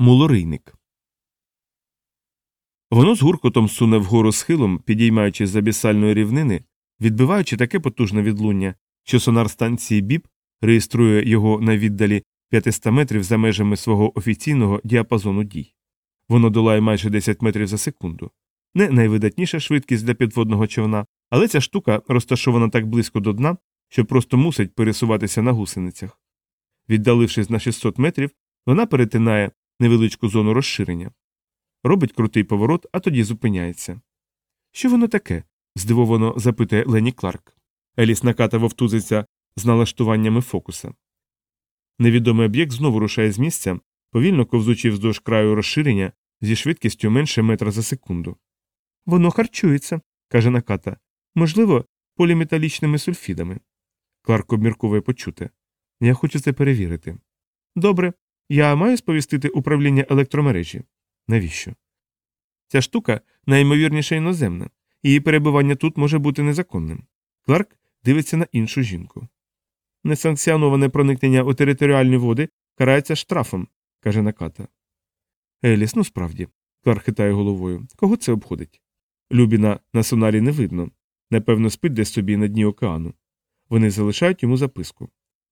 Мулорийник. Воно з гуркотом суне вгору схилом, підіймаючись з абісальної рівнини, відбиваючи таке потужне відлуння, що сонар станції БІП реєструє його на віддалі 500 метрів за межами свого офіційного діапазону дій. Воно долає майже 10 метрів за секунду. Не найвидатніша швидкість для підводного човна, але ця штука розташована так близько до дна, що просто мусить пересуватися на гусеницях. Віддалившись на 600 метрів, вона перетинає невеличку зону розширення. Робить крутий поворот, а тоді зупиняється. Що воно таке? здивовано запитує Лені Кларк. Еліс наката вовтузиться з налаштуваннями фокуса. Невідомий об'єкт знову рушає з місця, повільно ковзучи вздовж краю розширення зі швидкістю менше метра за секунду. Воно харчується, каже наката. Можливо, поліметалічними сульфідами. Кларк обмірковує почуте. Я хочу це перевірити. Добре, я маю сповістити управління електромережі. Навіщо? Ця штука найімовірніше іноземна, її перебування тут може бути незаконним. Кларк дивиться на іншу жінку. Несанкціоноване проникнення у територіальні води карається штрафом, каже Наката. Еліс, ну справді, Кларк хитає головою. Кого це обходить? Любіна на сонарі не видно. Напевно, спить десь собі на дні океану. Вони залишають йому записку.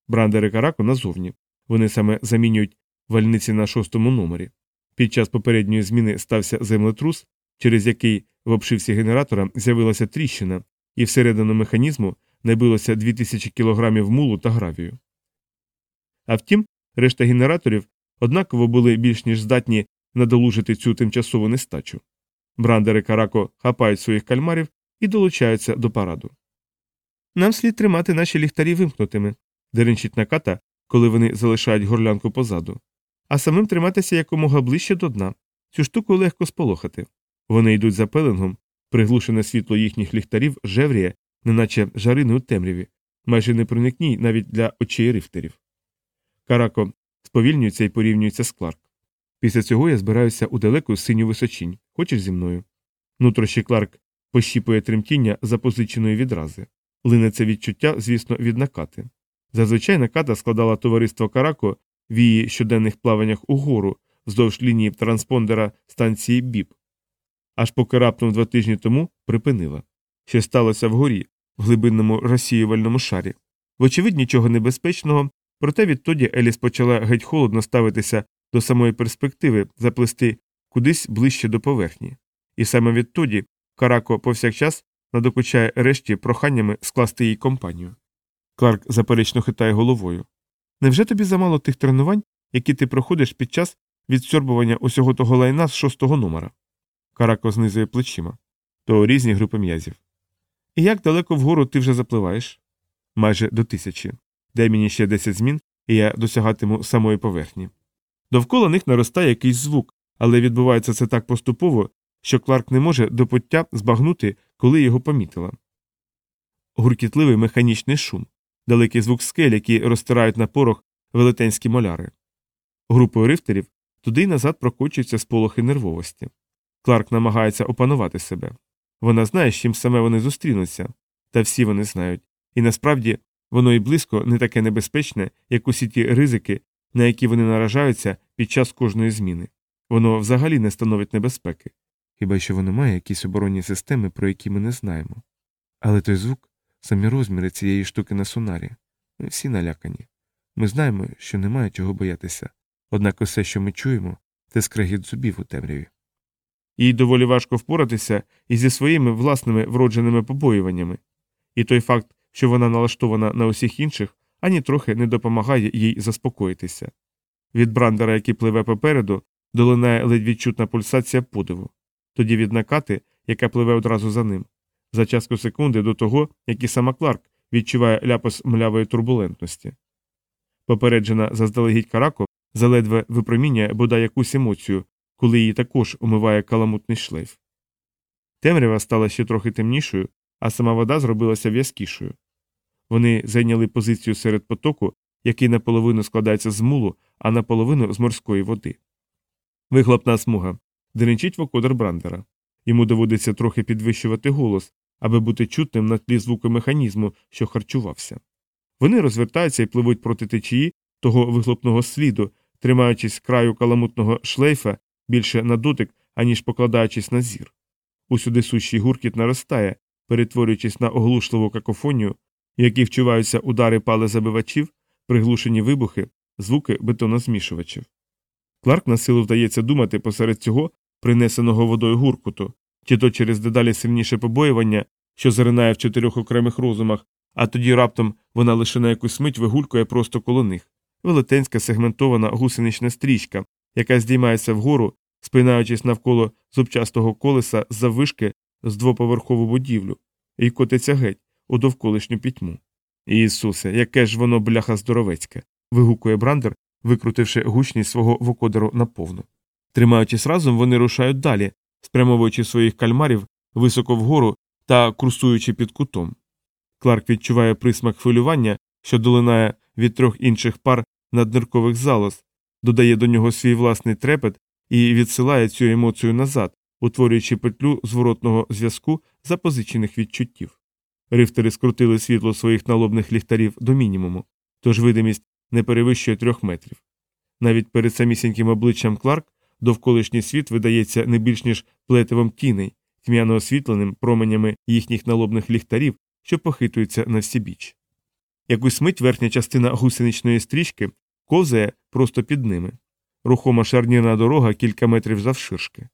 Брандер і Карако назовні. Вони саме замінюють вальниці на шостому номері. Під час попередньої зміни стався землетрус, через який в обшивці генератора з'явилася тріщина, і всередину механізму набилося 2000 кілограмів мулу та гравію. А втім, решта генераторів однаково були більш ніж здатні надолужити цю тимчасову нестачу. Брандер і Карако хапають своїх кальмарів і долучаються до параду. Нам слід тримати наші ліхтарі вимкнутими, деренчить наката, коли вони залишають горлянку позаду, а самим триматися якомога ближче до дна. Цю штуку легко сполохати. Вони йдуть за пеленгом, приглушене світло їхніх ліхтарів жевріє, неначе жарини у темряві, майже не проникній навіть для очей рифтерів. Карако сповільнюється і порівнюється з Кларк. Після цього я збираюся у далеку синю височінь. Хочеш зі мною? Нутрощі Кларк пощіпує тремтіння запозиченої відрази. Лине це відчуття, звісно, від накати. Зазвичай наката складала товариство Карако в її щоденних плаваннях угору вздовж лінії транспондера станції БІП. Аж поки раптом два тижні тому припинила. Що сталося вгорі, в глибинному розсіювальному шарі. Вочевидь, нічого небезпечного, проте відтоді Еліс почала геть холодно ставитися до самої перспективи заплести кудись ближче до поверхні. І саме відтоді Карако повсякчас надокучає решті проханнями скласти їй компанію. Кларк заперечно хитає головою. Невже тобі замало тих тренувань, які ти проходиш під час відсьорбування усього того лайна з шостого номера? Карако знизує плечима. То різні групи м'язів. І як далеко вгору ти вже запливаєш? Майже до тисячі. Дай мені ще 10 змін, і я досягатиму самої поверхні. Довкола них наростає якийсь звук, але відбувається це так поступово, що Кларк не може до пуття збагнути, коли його помітила. Гуркітливий механічний шум, далекий звук скель, які розтирають на порох велетенські моляри. Групою рифтерів туди й назад прокочуються сполохи нервовості. Кларк намагається опанувати себе. Вона знає, з чим саме вони зустрінуться, та всі вони знають, і насправді воно і близько не таке небезпечне, як усі ті ризики, на які вони наражаються під час кожної зміни. Воно взагалі не становить небезпеки. Хіба що воно має якісь оборонні системи, про які ми не знаємо. Але той звук, самі розміри цієї штуки на сонарі, ми всі налякані. Ми знаємо, що немає чого боятися, однак усе, що ми чуємо, це скрегіт зубів у темряві. Їй доволі важко впоратися і зі своїми власними вродженими побоюваннями, і той факт, що вона налаштована на усіх інших, ані трохи не допомагає їй заспокоїтися. Від брандера, який пливе попереду, долинає ледь відчутна пульсація подиву, тоді від накати, яка пливе одразу за ним, за частку секунди до того, як і сама Кларк відчуває ляпос млявої турбулентності. Попереджена заздалегідь Карако заледве випромінює бодай якусь емоцію, коли її також умиває каламутний шлейф. Темрява стала ще трохи темнішою, а сама вода зробилася в'язкішою. Вони зайняли позицію серед потоку, який наполовину складається з мулу, а наполовину з морської води. Вихлопна смуга деренчить вокодер Брандера. Йому доводиться трохи підвищувати голос, аби бути чутним на тлі звуку механізму, що харчувався. Вони розвертаються і пливуть проти течії того вихлопного сліду, тримаючись краю каламутного шлейфа більше на дотик, аніж покладаючись на зір. Усюди сущий гуркіт наростає, перетворюючись на оглушливу какофонію, в якій вчуваються удари палезабивачів, приглушені вибухи, звуки бетонозмішувачів. Кларк на силу вдається думати посеред цього принесеного водою гуркуту, чи то через дедалі сильніше побоювання, що заринає в чотирьох окремих розумах, а тоді раптом вона лише на якусь мить вигулькує просто коло них. Велетенська сегментована гусенична стрічка, яка здіймається вгору, спинаючись навколо зубчастого колеса заввишки з двоповерхову будівлю, і котиться геть у довколишню пітьму. Ісусе, яке ж воно бляха здоровецьке. вигукує Брандер, викрутивши гучність свого вокодеру наповну. Тримаючись разом, вони рушають далі, спрямовуючи своїх кальмарів високо вгору та курсуючи під кутом. Кларк відчуває присмак хвилювання, що долинає від трьох інших пар надниркових залоз, додає до нього свій власний трепет і відсилає цю емоцію назад, утворюючи петлю зворотного зв'язку запозичених відчуттів. Рифтери скрутили світло своїх налобних ліхтарів до мінімуму, тож видимість не перевищує трьох метрів. Навіть перед самісіньким обличчям Кларк довколишній світ видається не більш ніж плетивом тіней, тьмяно освітленим променями їхніх налобних ліхтарів, що похитуються на всі біч. Якусь мить верхня частина гусеничної стрічки ковзає просто під ними, рухома шарнірна дорога кілька метрів завширшки.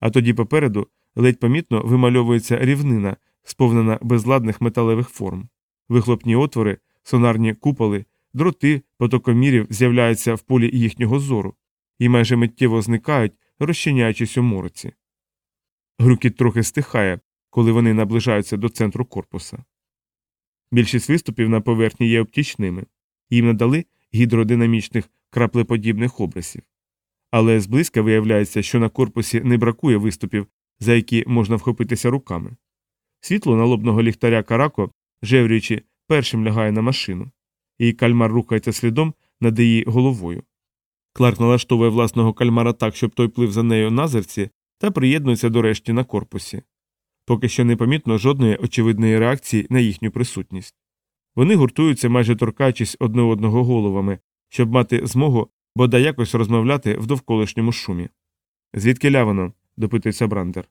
А тоді попереду ледь помітно вимальовується рівнина, сповнена безладних металевих форм, вихлопні отвори, сонарні куполи, дроти потокомірів з'являються в полі їхнього зору і майже миттєво зникають, розчиняючись у мороці. Грукіт трохи стихає, коли вони наближаються до центру корпуса. Більшість виступів на поверхні є оптічними, їм надали гідродинамічних краплеподібних образів. Але зблизька виявляється, що на корпусі не бракує виступів, за які можна вхопитися руками. Світло налобного ліхтаря Карако, жеврюючи, першим лягає на машину, і кальмар рухається слідом над її головою. Кларк налаштовує власного кальмара так, щоб той плив за нею на зерці, та приєднується до решті на корпусі. Поки що не помітно жодної очевидної реакції на їхню присутність. Вони гуртуються, майже торкаючись одне одного головами, щоб мати змогу бодай якось розмовляти в довколишньому шумі. Звідки лявано? допитується Брандер.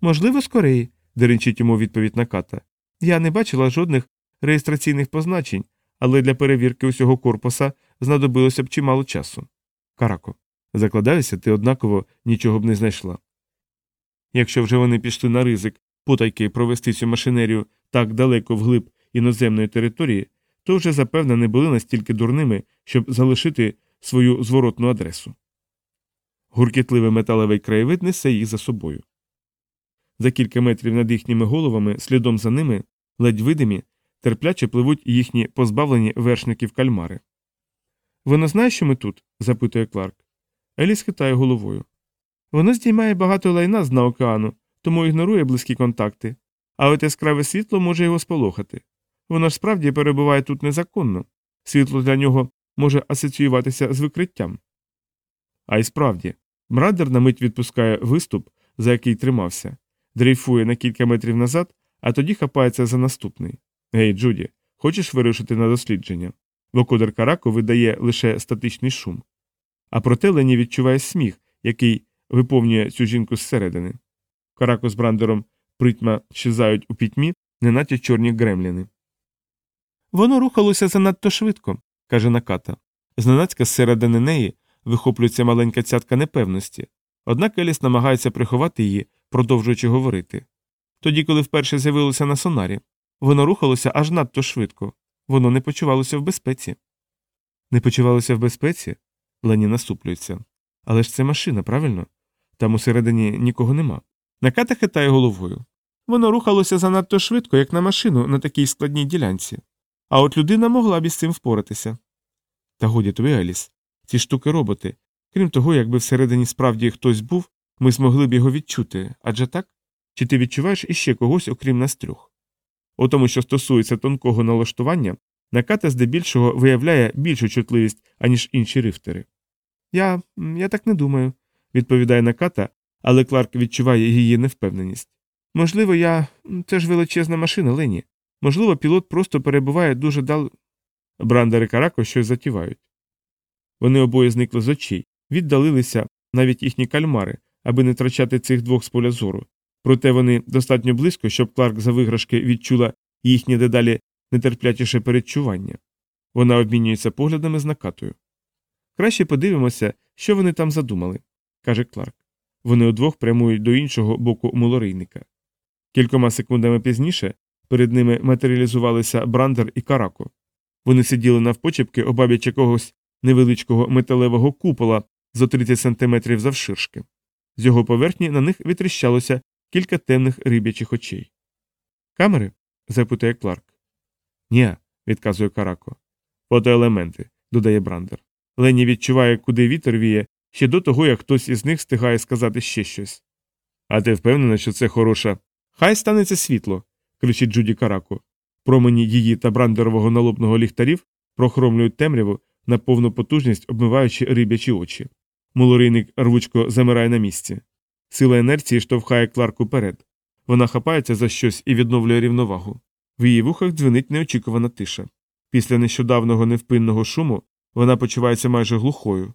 Можливо, з Кореї, деренчить йому відповідь Наката. Я не бачила жодних реєстраційних позначень, але для перевірки усього корпуса знадобилося б чимало часу. Карако, закладаюся, ти однаково нічого б не знайшла. Якщо вже вони пішли на ризик потайки провести цю машинерію так далеко вглиб іноземної території, то вже запевне не були настільки дурними, щоб залишити свою зворотну адресу. Гуркітливий металевий краєвид несе їх за собою. За кілька метрів над їхніми головами, слідом за ними, ледь видимі, терпляче пливуть їхні позбавлені вершників кальмари. Воно знає, що ми тут? запитує Кларк. Еліс хитає головою. Воно здіймає багато лайна з дна океану, тому ігнорує близькі контакти, а от яскраве світло може його сполохати. Воно ж справді перебуває тут незаконно. Світло для нього може асоціюватися з викриттям. А й справді, Мрадер на мить відпускає виступ, за який тримався, дрейфує на кілька метрів назад, а тоді хапається за наступний. Гей, Джуді, хочеш вирушити на дослідження? Вокодер Карако видає лише статичний шум. А проте Лені відчуває сміх, який виповнює цю жінку зсередини. Карако з брандером притьма щезають у пітьмі, неначе чорні гремліни. Воно рухалося занадто швидко, каже Наката. Зненацька зсередини неї вихоплюється маленька цятка непевності, однак Еліс намагається приховати її, продовжуючи говорити. Тоді, коли вперше з'явилося на сонарі, воно рухалося аж надто швидко, воно не почувалося в безпеці. Не почувалося в безпеці? Лені насуплюється. Але ж це машина, правильно? Там усередині нікого нема. Наката хитає головою. Воно рухалося занадто швидко, як на машину на такій складній ділянці. А от людина могла б із цим впоратися. Та годі тобі, Еліс, ці штуки роботи. Крім того, якби всередині справді хтось був, ми змогли б його відчути, адже так? Чи ти відчуваєш іще когось, окрім нас трьох? У тому, що стосується тонкого налаштування, наката здебільшого виявляє більшу чутливість, аніж інші рифтери. Я я так не думаю, відповідає наката, але Кларк відчуває її невпевненість. Можливо, я. це ж величезна машина, Лені. Можливо, пілот просто перебуває дуже дал. Брандер і Карако щось затівають. Вони обоє зникли з очей, віддалилися навіть їхні кальмари, аби не втрачати цих двох з поля зору. Проте вони достатньо близько, щоб Кларк за виграшки відчула їхнє дедалі нетерплячіше передчування. Вона обмінюється поглядами з накатою. Краще подивимося, що вони там задумали, каже Кларк. Вони удвох прямують до іншого боку мулорийника. Кількома секундами пізніше перед ними матеріалізувалися Брандер і Карако. Вони сиділи навпочепки обабіч якогось невеличкого металевого купола зо 30 сантиметрів завширшки. З його поверхні на них витріщалося кілька темних риб'ячих очей. Камери? запитує Кларк. Ні, відказує Карако. Фотоелементи, додає Брандер. Лені відчуває, куди вітер віє, ще до того, як хтось із них встигає сказати ще щось. А ти впевнена, що це хороша. Хай станеться світло. кричить Джуді Карако. Промені її та брандерового налобного ліхтарів прохромлюють темряву на повну потужність, обмиваючи риб'ячі очі. Мулорийник рвучко замирає на місці. Сила інерції штовхає Кларк уперед. Вона хапається за щось і відновлює рівновагу. В її вухах дзвенить неочікувана тиша. Після нещодавнього невпинного шуму вона почувається майже глухою.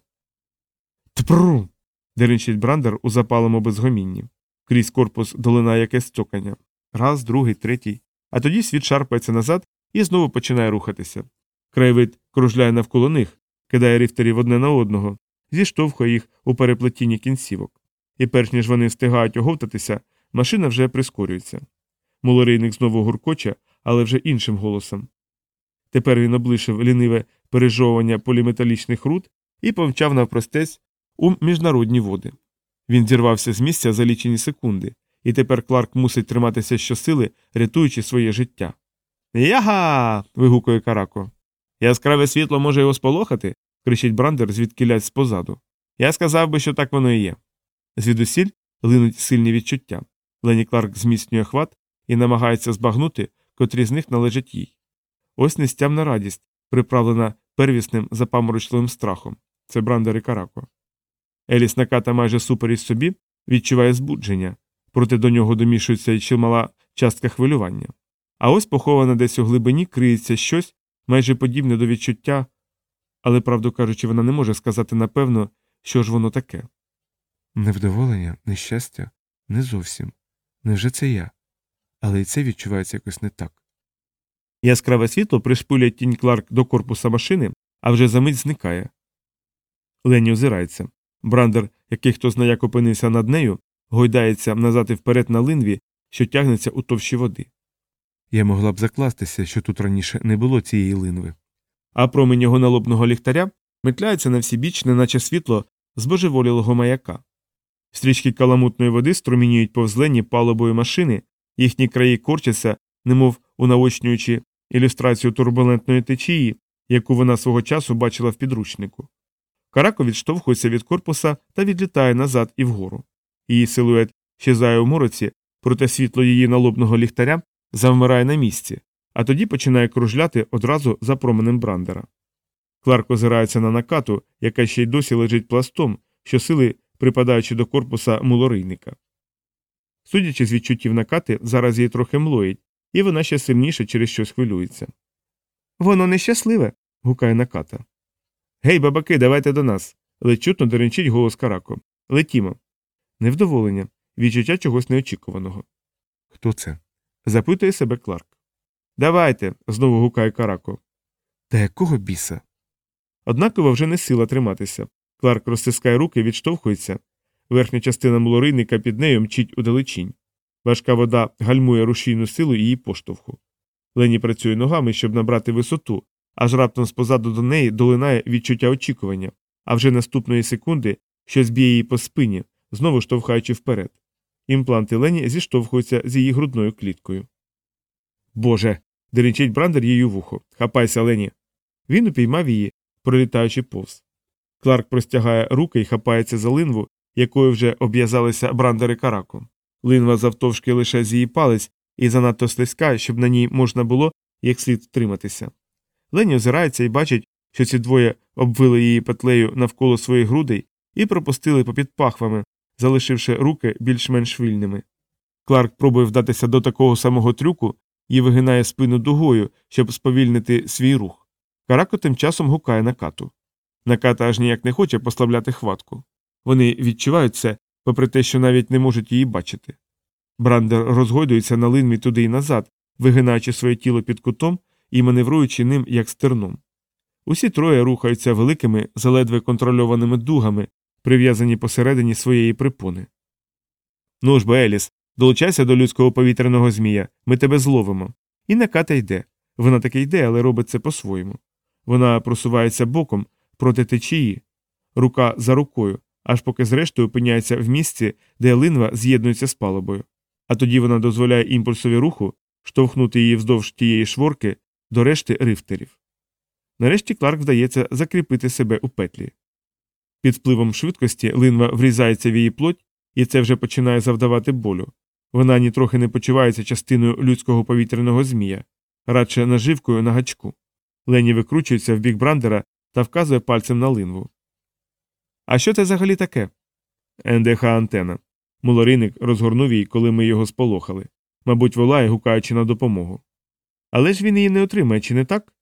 Тпру. деренчить брандер у запалому безгомінні. Крізь корпус долинає якесь цокання. Раз, другий, третій. А тоді світ шарпається назад і знову починає рухатися. Краєвид кружляє навколо них, кидає ріфтерів одне на одного, зіштовхує їх у переплетінні кінцівок. І перш ніж вони встигають оговтатися, машина вже прискорюється. Мулорийник знову гуркоче, але вже іншим голосом. Тепер він облишив ліниве пережовування поліметалічних руд і помчав навпростець у міжнародні води. Він зірвався з місця за лічені секунди, і тепер Кларк мусить триматися щосили, рятуючи своє життя. Яга. вигукує Карако. Яскраве світло може його сполохати, кричить Брандер звідкілять спозаду. Я сказав би, що так воно і є. Звідусіль линуть сильні відчуття. Лені Кларк зміцнює хват і намагається збагнути, котрі з них належать їй. Ось нестямна радість, приправлена первісним запаморочливим страхом. Це Брандер і Карако. Еліс наката майже суперіч собі відчуває збудження, проте до нього домішується й чимала частка хвилювання. А ось поховане десь у глибині криється щось майже подібне до відчуття, але, правду кажучи, вона не може сказати напевно, що ж воно таке. Невдоволення, нещастя, не зовсім. Невже це я? Але і це відчувається якось не так. Яскраве світло пришпилює тінь Кларк до корпуса машини, а вже за мить зникає. Лені озирається. Брандер, який хто знає, як опинився над нею, гойдається назад і вперед на линві, що тягнеться у товщі води. Я могла б закластися, що тут раніше не було цієї линви. А промінь його налобного ліхтаря метляється на всі біч, неначе світло збожеволілого маяка. Стрічки каламутної води струмінюють повзлені палубою машини, їхні краї корчаться, немов унаочнюючи ілюстрацію турбулентної течії, яку вона свого часу бачила в підручнику. Карако відштовхується від корпуса та відлітає назад і вгору. Її силует щезає у мороці, проте світло її налобного ліхтаря завмирає на місці, а тоді починає кружляти одразу за променем брандера. Кларк озирається на накату, яка ще й досі лежить пластом, що сили припадаючи до корпуса мулорийника. Судячи з відчуттів накати, зараз її трохи млоїть, і вона ще сильніше через щось хвилюється. Воно нещасливе. гукає наката. Гей, бабаки, давайте до нас. ледь чутно деренчить голос Карако. Летімо. Невдоволення, відчуття чогось неочікуваного. Хто це? запитує себе Кларк. Давайте. знову гукає Карако. Та якого біса? Однаково вже не сила триматися. Кларк розтискає руки, відштовхується. Верхня частина мулорийника під нею мчить удалечінь. Важка вода гальмує рушійну силу її поштовху. Лені працює ногами, щоб набрати висоту, аж раптом спозаду до неї долинає відчуття очікування, а вже наступної секунди щось б'є її по спині, знову штовхаючи вперед. Імпланти Лені зіштовхуються з її грудною кліткою. Боже. деренчить брандер її вухо. Хапайся, Лені. Він упіймав її, пролітаючи повз. Кларк простягає руки і хапається за линву, якою вже обв'язалися брандери караку. Линва завтовшки лише з її палець і занадто слизька, щоб на ній можна було як слід втриматися. Лені озирається і бачить, що ці двоє обвили її петлею навколо своїх грудей і пропустили попід пахвами, залишивши руки більш-менш вільними. Кларк пробує вдатися до такого самого трюку і вигинає спину дугою, щоб сповільнити свій рух. Карако тим часом гукає на кату. Наката аж ніяк не хоче послабляти хватку. Вони відчувають це, попри те, що навіть не можуть її бачити. Брандер розгойдується на линві туди й назад, вигинаючи своє тіло під кутом і маневруючи ним як стерном. Усі троє рухаються великими, заледве контрольованими дугами, прив'язані посередині своєї припони. Ну ж Еліс, долучайся до людського повітряного змія, ми тебе зловимо. І наката йде. Вона таки йде, але робить це по-своєму. Вона просувається боком проти течії, рука за рукою, аж поки зрештою опиняється в місці, де линва з'єднується з палубою. А тоді вона дозволяє імпульсові руху штовхнути її вздовж тієї шворки до решти рифтерів. Нарешті Кларк вдається закріпити себе у петлі. Під впливом швидкості линва врізається в її плоть, і це вже починає завдавати болю. Вона нітрохи не почувається частиною людського повітряного змія, радше наживкою на гачку. Лені викручується в бік брандера та вказує пальцем на линву. А що це взагалі таке? НДХ антена. Мулориник розгорнув її, коли ми його сполохали. Мабуть, волає, гукаючи на допомогу. Але ж він її не отримає, чи не так?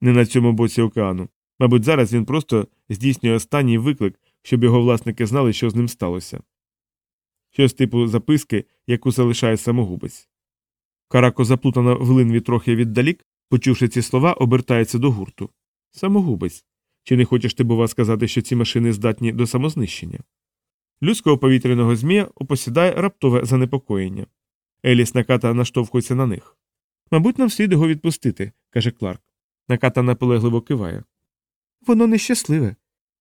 Не на цьому боці океану. Мабуть, зараз він просто здійснює останній виклик, щоб його власники знали, що з ним сталося. Щось типу записки, яку залишає самогубець. Карако, заплутана в линві трохи віддалік, почувши ці слова, обертається до гурту. Самогубець. Чи не хочеш ти, бува, сказати, що ці машини здатні до самознищення? Людського повітряного змія опосідає раптове занепокоєння. Еліс наката наштовхується на них. Мабуть, нам слід його відпустити, каже Кларк. Наката наполегливо киває. Воно нещасливе.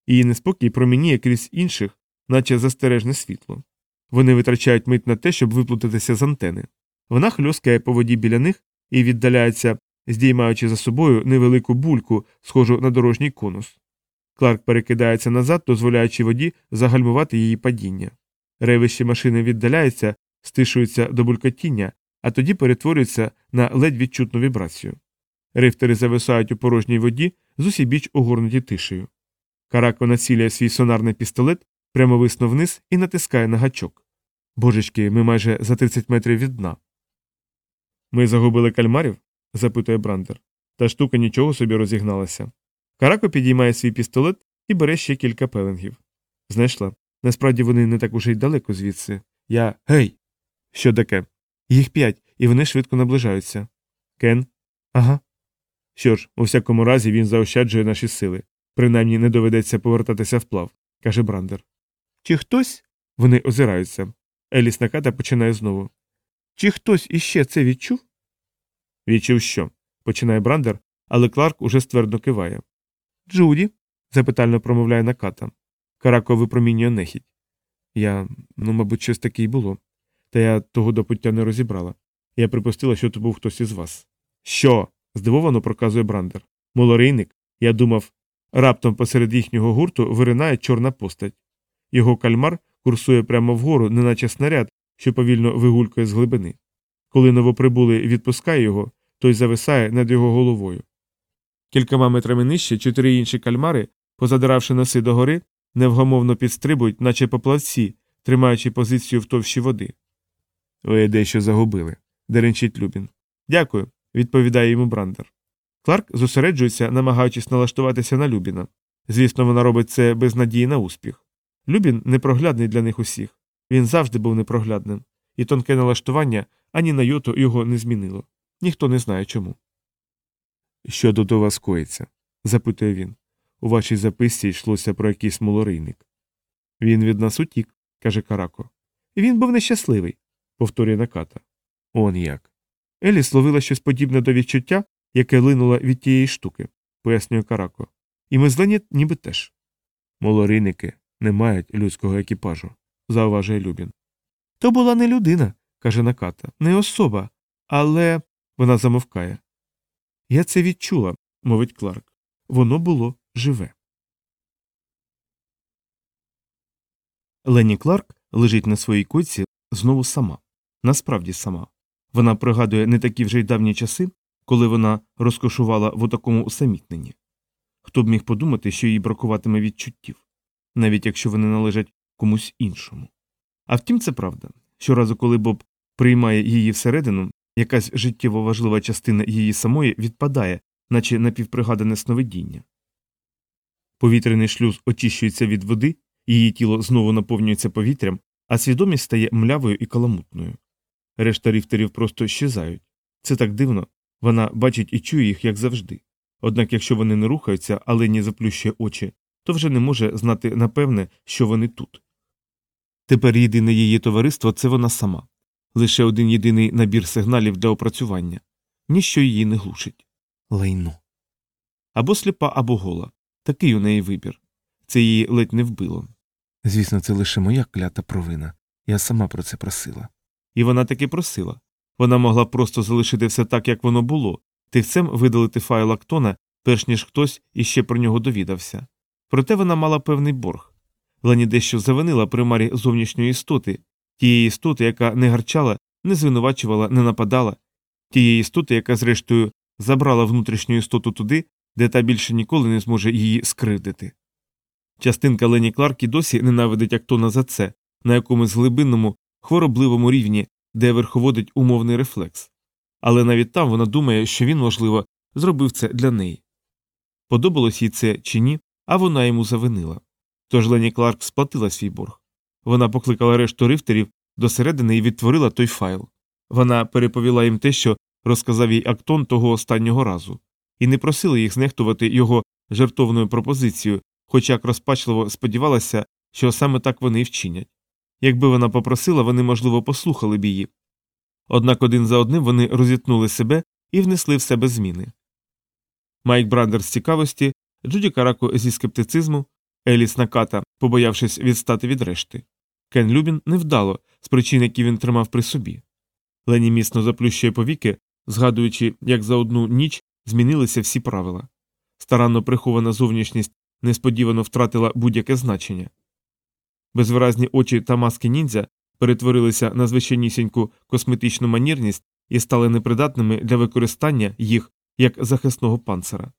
Її неспокій промініє крізь інших, наче застережне світло. Вони витрачають мить на те, щоб виплутатися з антени. Вона хльоскає по воді біля них і віддаляється, здіймаючи за собою невелику бульку, схожу на дорожній конус. Кларк перекидається назад, дозволяючи воді загальмувати її падіння. Ревище машини віддаляється, стишується до булькотіння, а тоді перетворюється на ледь відчутну вібрацію. Рифтери зависають у порожній воді, з усібіч огорнуті тишею. Карако націлює свій сонарний пістолет прямовисно вниз і натискає на гачок. Божечки, ми майже за 30 метрів від дна. Ми загубили кальмарів? Запитує Брандер. Та штука нічого собі розігналася. Карако підіймає свій пістолет і бере ще кілька пеленгів. Знайшла. Насправді вони не так уже й далеко звідси. Я. Гей! Що таке? Їх п'ять, і вони швидко наближаються. Кен? Ага. Що ж, у всякому разі він заощаджує наші сили. Принаймні не доведеться повертатися вплав, каже Брандер. Чи хтось? Вони озираються. Еліс Наката починає знову. Чи хтось іще це відчув? Відчув що? починає Брандер, але Кларк уже ствердно киває. Джуді? запитально промовляє Наката. Карако випромінює нехідь. Я, ну, мабуть, щось таке й було. Та я того до пуття не розібрала. Я припустила, що то був хтось із вас. Що? здивовано проказує Брандер. Молорийник, я думав, раптом посеред їхнього гурту виринає чорна постать. Його кальмар курсує прямо вгору, неначе снаряд, що повільно вигулькує з глибини. Коли новоприбулий відпускає його, той зависає над його головою. Кількома метрами нижче чотири інші кальмари, позадиравши носи догори, невгомовно підстрибують, наче поплавці, тримаючи позицію в товщі води. Ви дещо загубили, деренчить Любін. Дякую, відповідає йому Брандер. Кларк зосереджується, намагаючись налаштуватися на Любіна. Звісно, вона робить це без надії на успіх. Любін непроглядний для них усіх. Він завжди був непроглядним, і тонке налаштування ані на йоту його не змінило. Ніхто не знає чому. Що у вас коїться? запитує він. У вашій записці йшлося про якийсь молорийник. Він від нас утік, каже Карако. Він був нещасливий, повторює Наката. Он як. Елі словила щось подібне до відчуття, яке линуло від тієї штуки, пояснює Карако. І ми злені ніби теж. Молорийники не мають людського екіпажу, зауважує Любін. То була не людина, каже Наката, не особа, але. Вона замовкає. Я це відчула, мовить Кларк. Воно було живе. Лені Кларк лежить на своїй койці знову сама. Насправді сама. Вона пригадує не такі вже й давні часи, коли вона розкошувала в отакому усамітненні. Хто б міг подумати, що їй бракуватиме відчуттів, навіть якщо вони належать комусь іншому. А втім, це правда. Щоразу, коли Боб приймає її всередину, якась життєво важлива частина її самої відпадає, наче напівпригадане сновидіння. Повітряний шлюз очищується від води, її тіло знову наповнюється повітрям, а свідомість стає млявою і каламутною. Решта ріфтерів просто щезають. Це так дивно, вона бачить і чує їх, як завжди. Однак, якщо вони не рухаються, а Лені заплющує очі, то вже не може знати напевне, що вони тут. Тепер єдине її товариство це вона сама, лише один єдиний набір сигналів для опрацювання, ніщо її не глушить. Лайно. Або сліпа, або гола. Такий у неї вибір. Це її ледь не вбило. Звісно, це лише моя клята провина. Я сама про це просила. І вона таки просила. Вона могла просто залишити все так, як воно було, тихцем видалити файл Актона, перш ніж хтось іще про нього довідався. Проте вона мала певний борг. Лані дещо завинила примарі зовнішньої істоти, тієї істоти, яка не гарчала, не звинувачувала, не нападала, тієї істоти, яка, зрештою, забрала внутрішню істоту туди, де та більше ніколи не зможе її скривдити. Частинка Лені Кларк досі ненавидить Актона за це, на якомусь глибинному, хворобливому рівні, де верховодить умовний рефлекс. Але навіть там вона думає, що він, можливо, зробив це для неї. Подобалось їй це чи ні, а вона йому завинила. Тож Лені Кларк сплатила свій борг. Вона покликала решту рифтерів досередини і відтворила той файл. Вона переповіла їм те, що розказав їй Актон того останнього разу, і не просила їх знехтувати його жертовною пропозицією, хоч як розпачливо сподівалася, що саме так вони й вчинять. Якби вона попросила, вони, можливо, послухали б її. Однак один за одним вони розітнули себе і внесли в себе зміни. Майк Брандер з цікавості, Джуді Карако зі скептицизму, Еліс Наката, побоявшись відстати від решти. Кен Любін невдало, з причин, які він тримав при собі. Лені міцно заплющує повіки, згадуючи, як за одну ніч змінилися всі правила. Старанно прихована зовнішність несподівано втратила будь-яке значення. Безвиразні очі та маски ніндзя перетворилися на звичайнісіньку косметичну манірність і стали непридатними для використання їх як захисного панцира.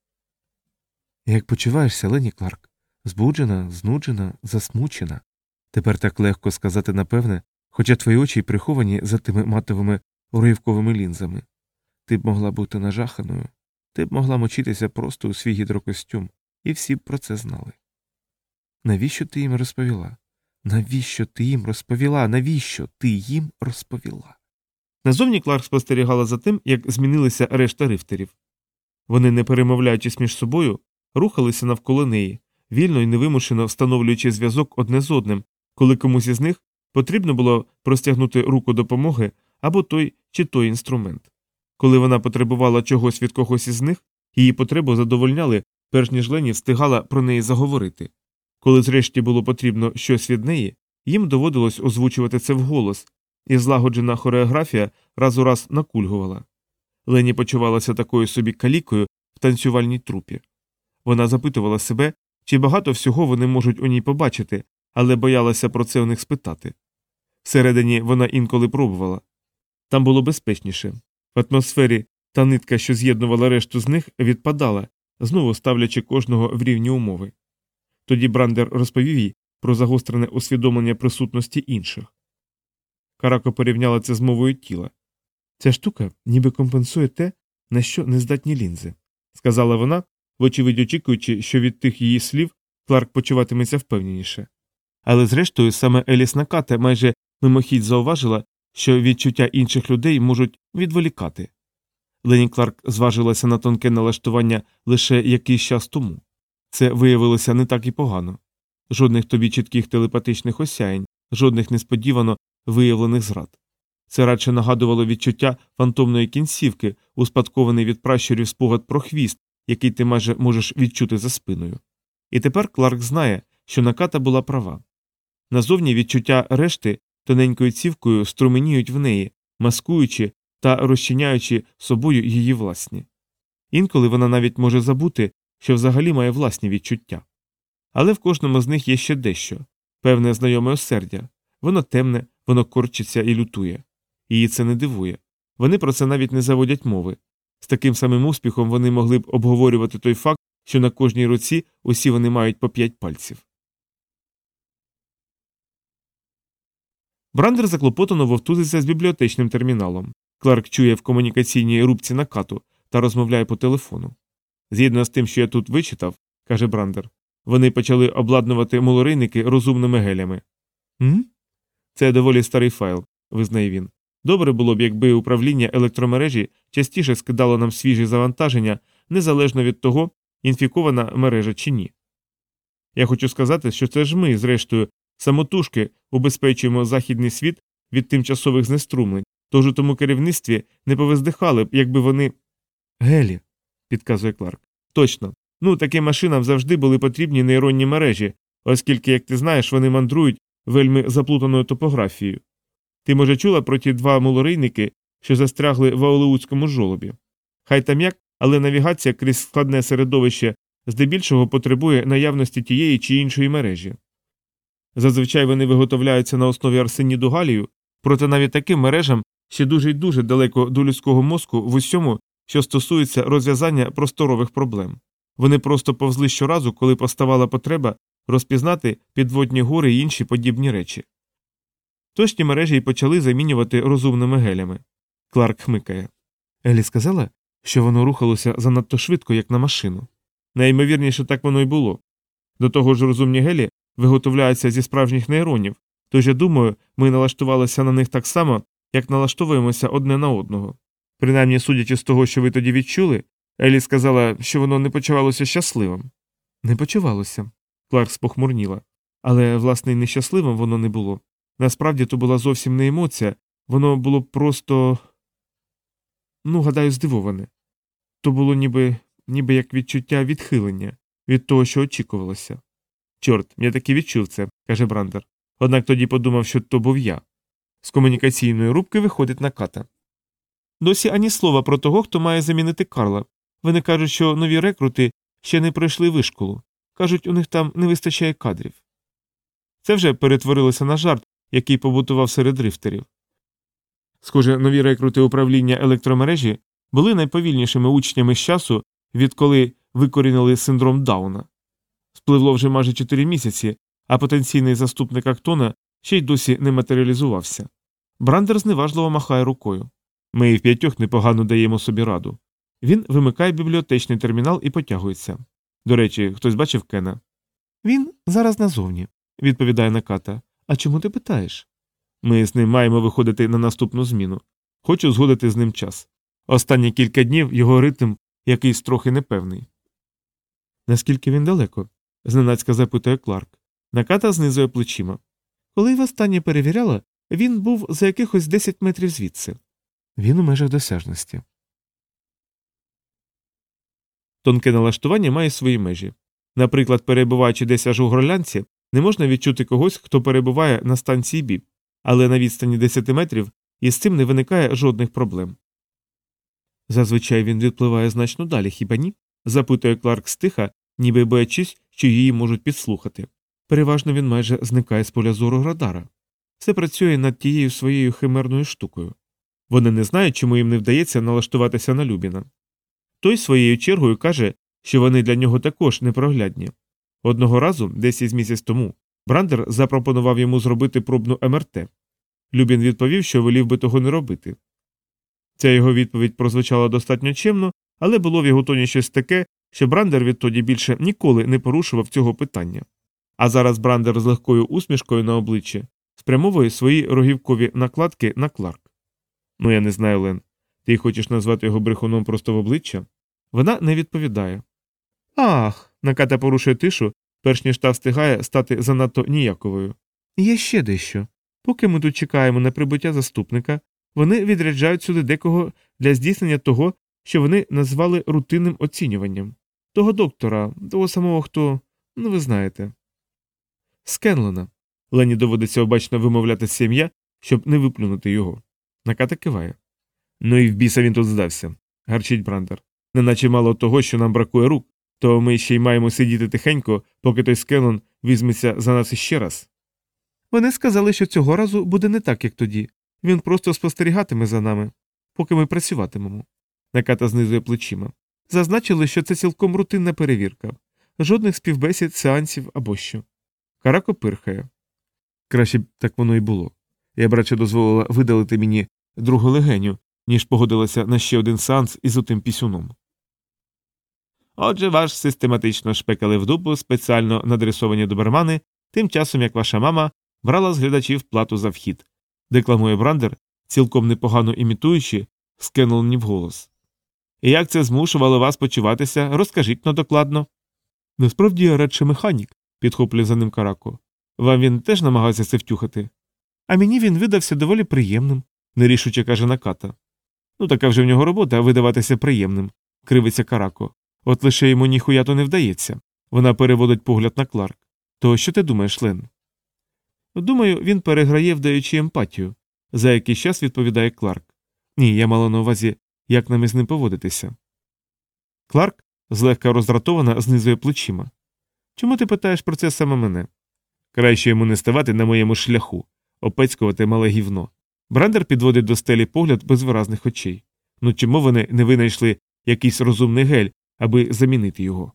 Як почуваєшся, Лені Кларк? Збуджена, знуджена, засмучена. Тепер так легко сказати напевне, хоча твої очі приховані за тими матовими уривковими лінзами. Ти б могла бути нажаханою, ти б могла мочитися просто у свій гідрокостюм, і всі б про це знали. Навіщо ти їм розповіла? Навіщо ти їм розповіла? Навіщо ти їм розповіла? Назовні Кларк спостерігала за тим, як змінилися решта рифтерів. Вони, не перемовляючись між собою, рухалися навколо неї, вільно і невимушено встановлюючи зв'язок одне з одним, коли комусь із них потрібно було простягнути руку допомоги або той чи той інструмент. Коли вона потребувала чогось від когось із них, її потребу задовольняли, перш ніж Лені встигала про неї заговорити. Коли зрешті було потрібно щось від неї, їм доводилось озвучувати це вголос, і злагоджена хореографія раз у раз накульгувала. Лені почувалася такою собі калікою в танцювальній трупі. Вона запитувала себе, чи багато всього вони можуть у ній побачити, але боялася про це у них спитати. Всередині вона інколи пробувала. Там було безпечніше. В атмосфері та нитка, що з'єднувала решту з них, відпадала, знову ставлячи кожного в рівні умови. Тоді Брандер розповів їй про загострене усвідомлення присутності інших. Карако порівняла це з мовою тіла. Ця штука ніби компенсує те, на що не здатні лінзи, сказала вона, вочевидь очікуючи, що від тих її слів Кларк почуватиметься впевненіше. Але зрештою саме Еліс Наката майже мимохідь зауважила, що відчуття інших людей можуть відволікати. Лені Кларк зважилася на тонке налаштування лише якийсь час тому. Це виявилося не так і погано. Жодних тобі чітких телепатичних осяянь, жодних несподівано виявлених зрад. Це радше нагадувало відчуття фантомної кінцівки, успадкований від пращурів спогад про хвіст, який ти майже можеш відчути за спиною. І тепер Кларк знає, що наката була права. Назовні відчуття решти тоненькою цівкою струменіють в неї, маскуючи та розчиняючи собою її власні. Інколи вона навіть може забути, що взагалі має власні відчуття. Але в кожному з них є ще дещо певне знайоме осердя воно темне, воно корчиться і лютує. Її це не дивує. Вони про це навіть не заводять мови. З таким самим успіхом вони могли б обговорювати той факт, що на кожній руці усі вони мають по п'ять пальців. Брандер заклопотано вовтузиться з бібліотечним терміналом. Кларк чує в комунікаційній рубці накату та розмовляє по телефону. Згідно з тим, що я тут вичитав, каже Брандер, Вони почали обладнувати мулорийники розумними гелями. М? Це доволі старий файл, визнає він. Добре було б, якби управління електромережі частіше скидало нам свіжі завантаження, незалежно від того, інфікована мережа чи ні. Я хочу сказати, що це ж ми, зрештою, самотужки убезпечуємо західний світ від тимчасових знеструмлень, тож у тому керівництві не повиздихали б, якби вони. Гелі. підказує Кларк. Точно. Ну, таким машинам завжди були потрібні нейронні мережі, оскільки, як ти знаєш, вони мандрують вельми заплутаною топографією. Ти, може, чула про ті два мулорийники, що застрягли в Аулеутському жолобі. Хай там як, але навігація крізь складне середовище здебільшого потребує наявності тієї чи іншої мережі. Зазвичай вони виготовляються на основі арсеніду галію, проте навіть таким мережам ще дуже й дуже далеко до людського мозку в усьому, що стосується розв'язання просторових проблем. Вони просто повзли щоразу, коли поставала потреба розпізнати підводні гори і інші подібні речі. Точні мережі й почали замінювати розумними гелями. Кларк хмикає. Елі сказала, що воно рухалося занадто швидко, як на машину. Найімовірніше так воно й було. До того ж, розумні гелі виготовляються зі справжніх нейронів, тож я думаю, ми налаштувалися на них так само, як налаштовуємося одне на одного. Принаймні, судячи з того, що ви тоді відчули, Елі сказала, що воно не почувалося щасливим. Не почувалося. Кларк спохмурніла. Але, власне, нещасливим воно не було. Насправді то була зовсім не емоція, воно було просто. Ну, гадаю, здивоване. То було ніби ніби як відчуття відхилення від того, що очікувалося. Чорт, я таки відчув це, каже Брандер. Однак тоді подумав, що то був я. З комунікаційної рубки виходить наката. Досі ані слова про того, хто має замінити Карла. Вони кажуть, що нові рекрути ще не пройшли вишколу. Кажуть, у них там не вистачає кадрів. Це вже перетворилося на жарт, який побутував серед рифтерів. Схоже, нові рекрути управління електромережі були найповільнішими учнями з часу, відколи викорінили синдром Дауна. Спливло вже майже чотири місяці, а потенційний заступник Актона ще й досі не матеріалізувався. Брандер зневажливо махає рукою. Ми і в п'ятьох непогано даємо собі раду. Він вимикає бібліотечний термінал і потягується. До речі, хтось бачив Кена? Він зараз назовні, відповідає Наката. А чому ти питаєш? Ми з ним маємо виходити на наступну зміну. Хочу згодити з ним час. Останні кілька днів його ритм якийсь трохи непевний. Наскільки він далеко? Зненацька запитує Кларк. Наката знизує плечима. Коли востаннє перевіряла, він був за якихось 10 метрів звідси. Він у межах досяжності. Тонке налаштування має свої межі. Наприклад, перебуваючи десь аж у горлянці, не можна відчути когось, хто перебуває на станції біп, але на відстані 10 метрів із цим не виникає жодних проблем. Зазвичай він відпливає значно далі, хіба ні? запитує Кларк стиха, ніби боячись, що її можуть підслухати. Переважно він майже зникає з поля зору радара. Все працює над тією своєю химерною штукою. Вони не знають, чому їм не вдається налаштуватися на Любіна. Той своєю чергою каже, що вони для нього також непроглядні. Одного разу, десь із місяць тому, Брандер запропонував йому зробити пробну МРТ. Любін відповів, що волів би того не робити. Ця його відповідь прозвучала достатньо чемно, але було в його тоні щось таке, що Брандер відтоді більше ніколи не порушував цього питання. А зараз Брандер з легкою усмішкою на обличчі спрямовує свої рогівкові накладки на Кларк. Ну, я не знаю, Лен. Ти хочеш назвати його брехуном просто в обличчя? Вона не відповідає. Ах. Наката порушує тишу, перш ніж та встигає стати занадто ніяковою. Є ще дещо. Поки ми тут чекаємо на прибуття заступника, вони відряджають сюди декого для здійснення того, що вони назвали рутинним оцінюванням. Того доктора, того самого, хто. ну ви знаєте. Скенлена. Лені доводиться обачно вимовляти це ім'я, щоб не виплюнути його. Наката киває. Ну і в біса він тут здався, гарчить Брандер. Неначе мало того, що нам бракує рук, то ми ще й маємо сидіти тихенько, поки той Скенлон візьметься за нас іще раз. Вони сказали, що цього разу буде не так, як тоді. Він просто спостерігатиме за нами, поки ми працюватимемо. Наката знизує плечима. Зазначили, що це цілком рутинна перевірка. Жодних співбесід, сеансів або що. Карако пирхає. Краще б так воно й було. Я б радше дозволила видалити мені другу легеню, ніж погодилася на ще один сеанс із отим пісюном. Отже, ваш систематично шпекали в дупу спеціально надресовані добермани, тим часом як ваша мама брала з глядачів плату за вхід, декламує Брандер, цілком непогано імітуючи, скенлені вголос. І як це змушувало вас почуватися, розкажіть но докладно. Насправді я радше механік, підхоплює за ним Карако. Вам він теж намагався це втюхати? А мені він видався доволі приємним, нерішуче каже Наката. Ну, така вже в нього робота видаватися приємним, кривиться Карако. От лише йому ніхуя то не вдається. Вона переводить погляд на Кларк. То що ти думаєш, Лен? Думаю, він переграє, вдаючи емпатію. За якийсь час відповідає Кларк. Ні, я мала на увазі, як нам із ним поводитися. Кларк, злегка роздратована, знизує плечима. Чому ти питаєш про це саме мене? Краще йому не ставати на моєму шляху, опецькувати мале гівно. Брандер підводить до стелі погляд без виразних очей. Ну чому вони не винайшли якийсь розумний гель, аби замінити його?